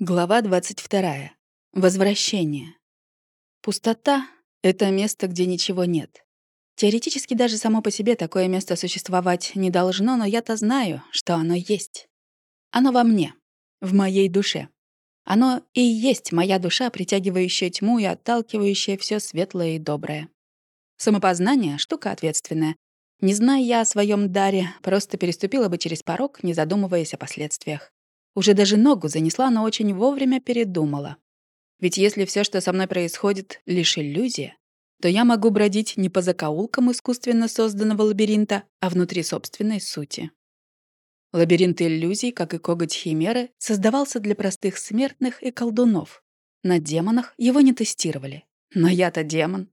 Глава 22. Возвращение. Пустота — это место, где ничего нет. Теоретически даже само по себе такое место существовать не должно, но я-то знаю, что оно есть. Оно во мне, в моей душе. Оно и есть моя душа, притягивающая тьму и отталкивающая все светлое и доброе. Самопознание — штука ответственная. Не зная я о своем даре, просто переступила бы через порог, не задумываясь о последствиях. Уже даже ногу занесла, но очень вовремя передумала. Ведь если все, что со мной происходит, лишь иллюзия, то я могу бродить не по закоулкам искусственно созданного лабиринта, а внутри собственной сути. Лабиринт иллюзий, как и коготь Химеры, создавался для простых смертных и колдунов. На демонах его не тестировали. Но я-то демон.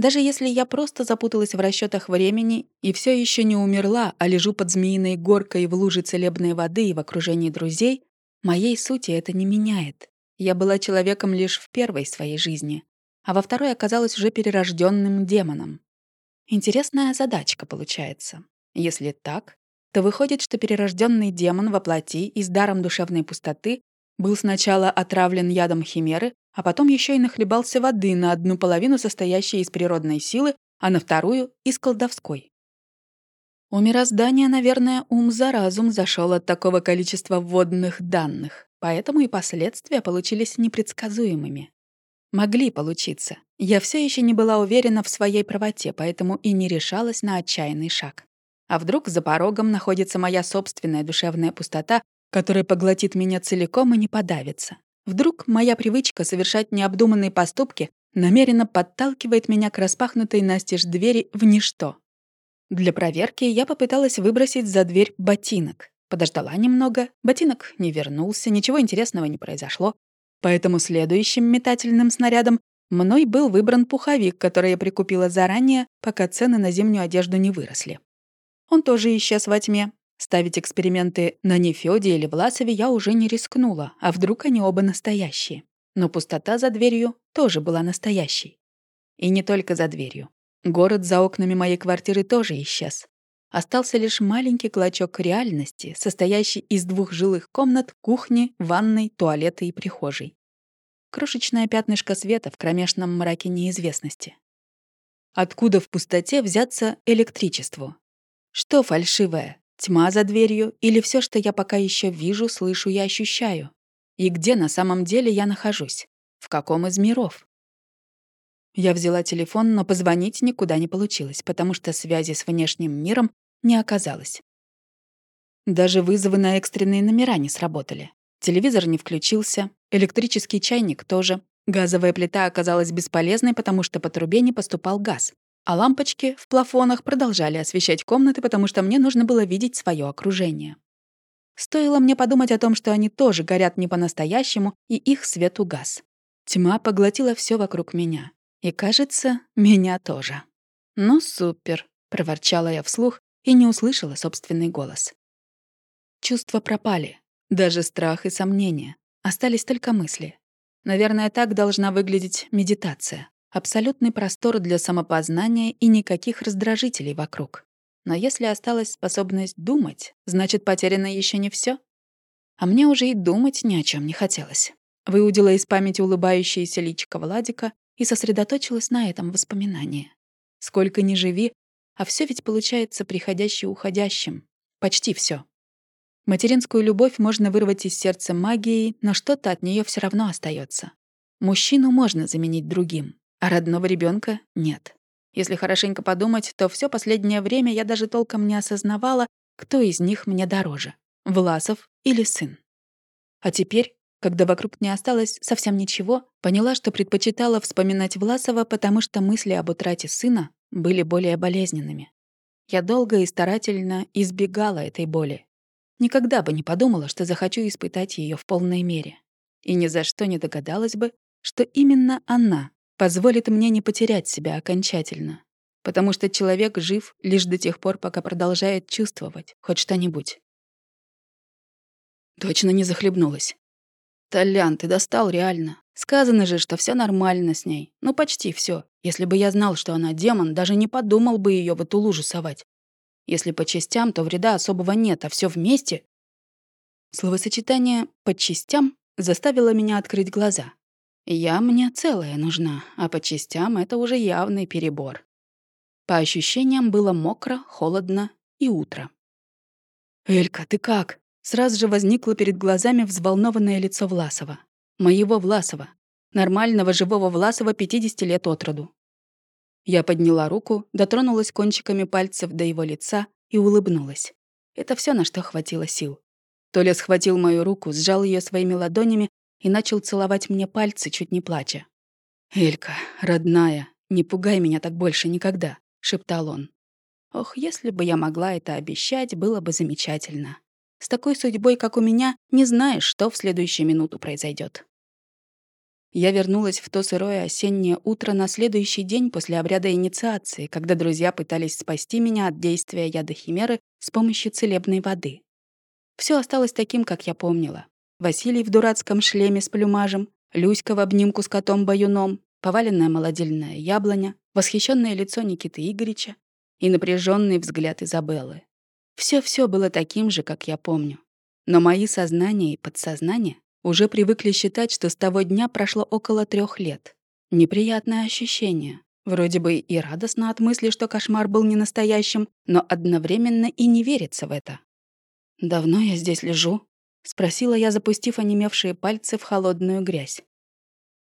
Даже если я просто запуталась в расчетах времени и все еще не умерла, а лежу под змеиной горкой в луже целебной воды и в окружении друзей, моей сути это не меняет. Я была человеком лишь в первой своей жизни, а во второй оказалась уже перерожденным демоном. Интересная задачка получается. Если так, то выходит, что перерожденный демон во плоти и с даром душевной пустоты был сначала отравлен ядом химеры, а потом еще и нахлебался воды на одну половину, состоящей из природной силы, а на вторую — из колдовской. У мироздания, наверное, ум за разум зашел от такого количества вводных данных, поэтому и последствия получились непредсказуемыми. Могли получиться. Я все еще не была уверена в своей правоте, поэтому и не решалась на отчаянный шаг. А вдруг за порогом находится моя собственная душевная пустота, которая поглотит меня целиком и не подавится? Вдруг моя привычка совершать необдуманные поступки намеренно подталкивает меня к распахнутой настежь двери в ничто. Для проверки я попыталась выбросить за дверь ботинок. Подождала немного, ботинок не вернулся, ничего интересного не произошло. Поэтому следующим метательным снарядом мной был выбран пуховик, который я прикупила заранее, пока цены на зимнюю одежду не выросли. Он тоже исчез во тьме, Ставить эксперименты на Нефёде или Власове я уже не рискнула, а вдруг они оба настоящие. Но пустота за дверью тоже была настоящей. И не только за дверью. Город за окнами моей квартиры тоже исчез. Остался лишь маленький клочок реальности, состоящий из двух жилых комнат, кухни, ванной, туалета и прихожей. Крошечное пятнышко света в кромешном мраке неизвестности. Откуда в пустоте взяться электричеству? Что фальшивое? Тьма за дверью или все, что я пока еще вижу, слышу и ощущаю? И где на самом деле я нахожусь? В каком из миров? Я взяла телефон, но позвонить никуда не получилось, потому что связи с внешним миром не оказалось. Даже вызовы на экстренные номера не сработали. Телевизор не включился, электрический чайник тоже. Газовая плита оказалась бесполезной, потому что по трубе не поступал газ а лампочки в плафонах продолжали освещать комнаты, потому что мне нужно было видеть свое окружение. Стоило мне подумать о том, что они тоже горят не по-настоящему, и их свет угас. Тьма поглотила все вокруг меня. И, кажется, меня тоже. «Ну, супер», — проворчала я вслух и не услышала собственный голос. Чувства пропали. Даже страх и сомнения. Остались только мысли. Наверное, так должна выглядеть медитация. Абсолютный простор для самопознания и никаких раздражителей вокруг. Но если осталась способность думать, значит, потеряно еще не все. А мне уже и думать ни о чем не хотелось. Выудила из памяти улыбающееся личико Владика и сосредоточилась на этом воспоминании. Сколько ни живи, а все ведь получается приходящее уходящим. Почти все. Материнскую любовь можно вырвать из сердца магией, но что-то от нее все равно остается. Мужчину можно заменить другим, а родного ребенка нет. Если хорошенько подумать, то все последнее время я даже толком не осознавала, кто из них мне дороже — Власов или сын. А теперь, когда вокруг не осталось совсем ничего, поняла, что предпочитала вспоминать Власова, потому что мысли об утрате сына были более болезненными. Я долго и старательно избегала этой боли. Никогда бы не подумала, что захочу испытать ее в полной мере. И ни за что не догадалась бы, что именно она позволит мне не потерять себя окончательно. Потому что человек жив лишь до тех пор, пока продолжает чувствовать хоть что-нибудь. Точно не захлебнулась. Толян, ты достал реально. Сказано же, что все нормально с ней. Ну, почти все. Если бы я знал, что она демон, даже не подумал бы ее в эту лужу совать. Если по частям, то вреда особого нет, а все вместе... Словосочетание «по частям» заставило меня открыть глаза. Я мне целая нужна, а по частям это уже явный перебор. По ощущениям было мокро, холодно и утро. «Элька, ты как?» Сразу же возникло перед глазами взволнованное лицо Власова. Моего Власова. Нормального живого Власова 50 лет от роду. Я подняла руку, дотронулась кончиками пальцев до его лица и улыбнулась. Это все, на что хватило сил. Толя схватил мою руку, сжал ее своими ладонями и начал целовать мне пальцы, чуть не плача. «Элька, родная, не пугай меня так больше никогда», — шептал он. Ох, если бы я могла это обещать, было бы замечательно. С такой судьбой, как у меня, не знаешь, что в следующую минуту произойдет. Я вернулась в то сырое осеннее утро на следующий день после обряда инициации, когда друзья пытались спасти меня от действия яда химеры с помощью целебной воды. Все осталось таким, как я помнила. Василий в дурацком шлеме с плюмажем, Люська в обнимку с котом-баюном, поваленная молодильная яблоня, восхищенное лицо Никиты Игоревича и напряженный взгляд Изабеллы. Все-все было таким же, как я помню. Но мои сознание и подсознание уже привыкли считать, что с того дня прошло около трех лет. Неприятное ощущение. Вроде бы и радостно от мысли, что кошмар был не настоящим, но одновременно и не верится в это. «Давно я здесь лежу?» — спросила я, запустив онемевшие пальцы в холодную грязь.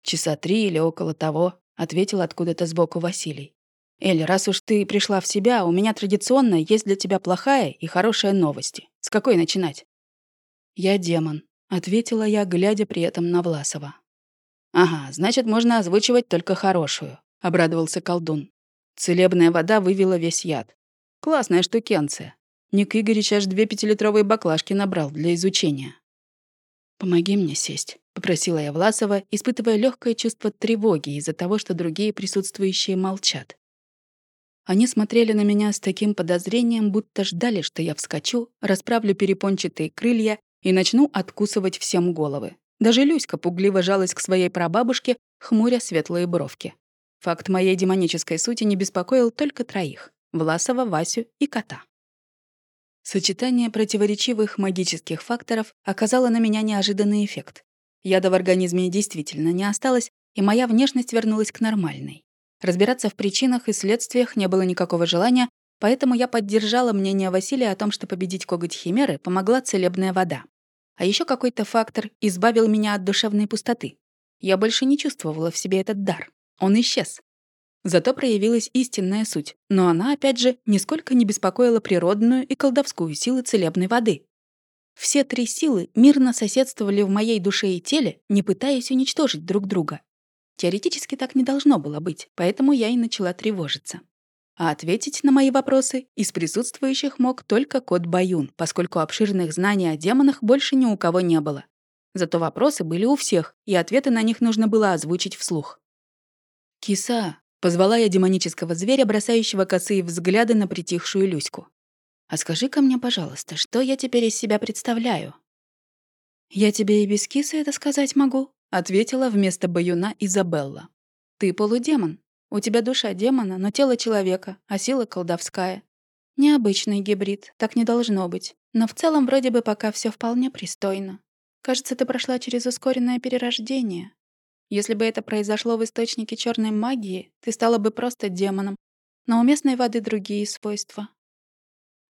«Часа три или около того», — ответил откуда-то сбоку Василий. «Эль, раз уж ты пришла в себя, у меня традиционно есть для тебя плохая и хорошая новости. С какой начинать?» «Я демон», — ответила я, глядя при этом на Власова. «Ага, значит, можно озвучивать только хорошую», — обрадовался колдун. Целебная вода вывела весь яд. Классная штукенция. Ник Игоревич аж две пятилитровые баклажки набрал для изучения. «Помоги мне сесть», — попросила я Власова, испытывая легкое чувство тревоги из-за того, что другие присутствующие молчат. Они смотрели на меня с таким подозрением, будто ждали, что я вскочу, расправлю перепончатые крылья и начну откусывать всем головы. Даже Люська пугливо жалась к своей прабабушке, хмуря светлые бровки. Факт моей демонической сути не беспокоил только троих — Власова, Васю и кота. Сочетание противоречивых магических факторов оказало на меня неожиданный эффект. Яда в организме действительно не осталось, и моя внешность вернулась к нормальной. Разбираться в причинах и следствиях не было никакого желания, поэтому я поддержала мнение Василия о том, что победить коготь химеры помогла целебная вода. А еще какой-то фактор избавил меня от душевной пустоты. Я больше не чувствовала в себе этот дар. Он исчез. Зато проявилась истинная суть, но она, опять же, нисколько не беспокоила природную и колдовскую силы целебной воды. Все три силы мирно соседствовали в моей душе и теле, не пытаясь уничтожить друг друга. Теоретически так не должно было быть, поэтому я и начала тревожиться. А ответить на мои вопросы из присутствующих мог только кот Баюн, поскольку обширных знаний о демонах больше ни у кого не было. Зато вопросы были у всех, и ответы на них нужно было озвучить вслух. «Киса!» — позвала я демонического зверя, бросающего косые взгляды на притихшую Люську. «А скажи-ка мне, пожалуйста, что я теперь из себя представляю?» «Я тебе и без кисы это сказать могу», ответила вместо Баюна Изабелла. «Ты полудемон. У тебя душа демона, но тело человека, а сила колдовская. Необычный гибрид, так не должно быть. Но в целом вроде бы пока все вполне пристойно. Кажется, ты прошла через ускоренное перерождение. Если бы это произошло в источнике черной магии, ты стала бы просто демоном. Но у местной воды другие свойства.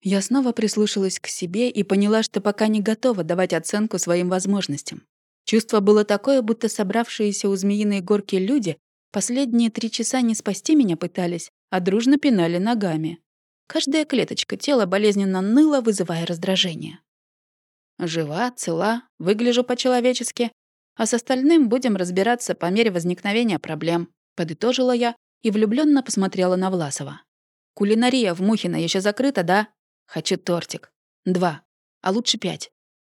Я снова прислушалась к себе и поняла, что пока не готова давать оценку своим возможностям. Чувство было такое, будто собравшиеся у змеиной горки люди последние три часа не спасти меня пытались, а дружно пинали ногами. Каждая клеточка тела болезненно ныла, вызывая раздражение. Жива, цела, выгляжу по-человечески, а с остальным будем разбираться по мере возникновения проблем, подытожила я и влюбленно посмотрела на Власова. Кулинария в Мухино еще закрыта, да? Хочу тортик. Два. А лучше пять.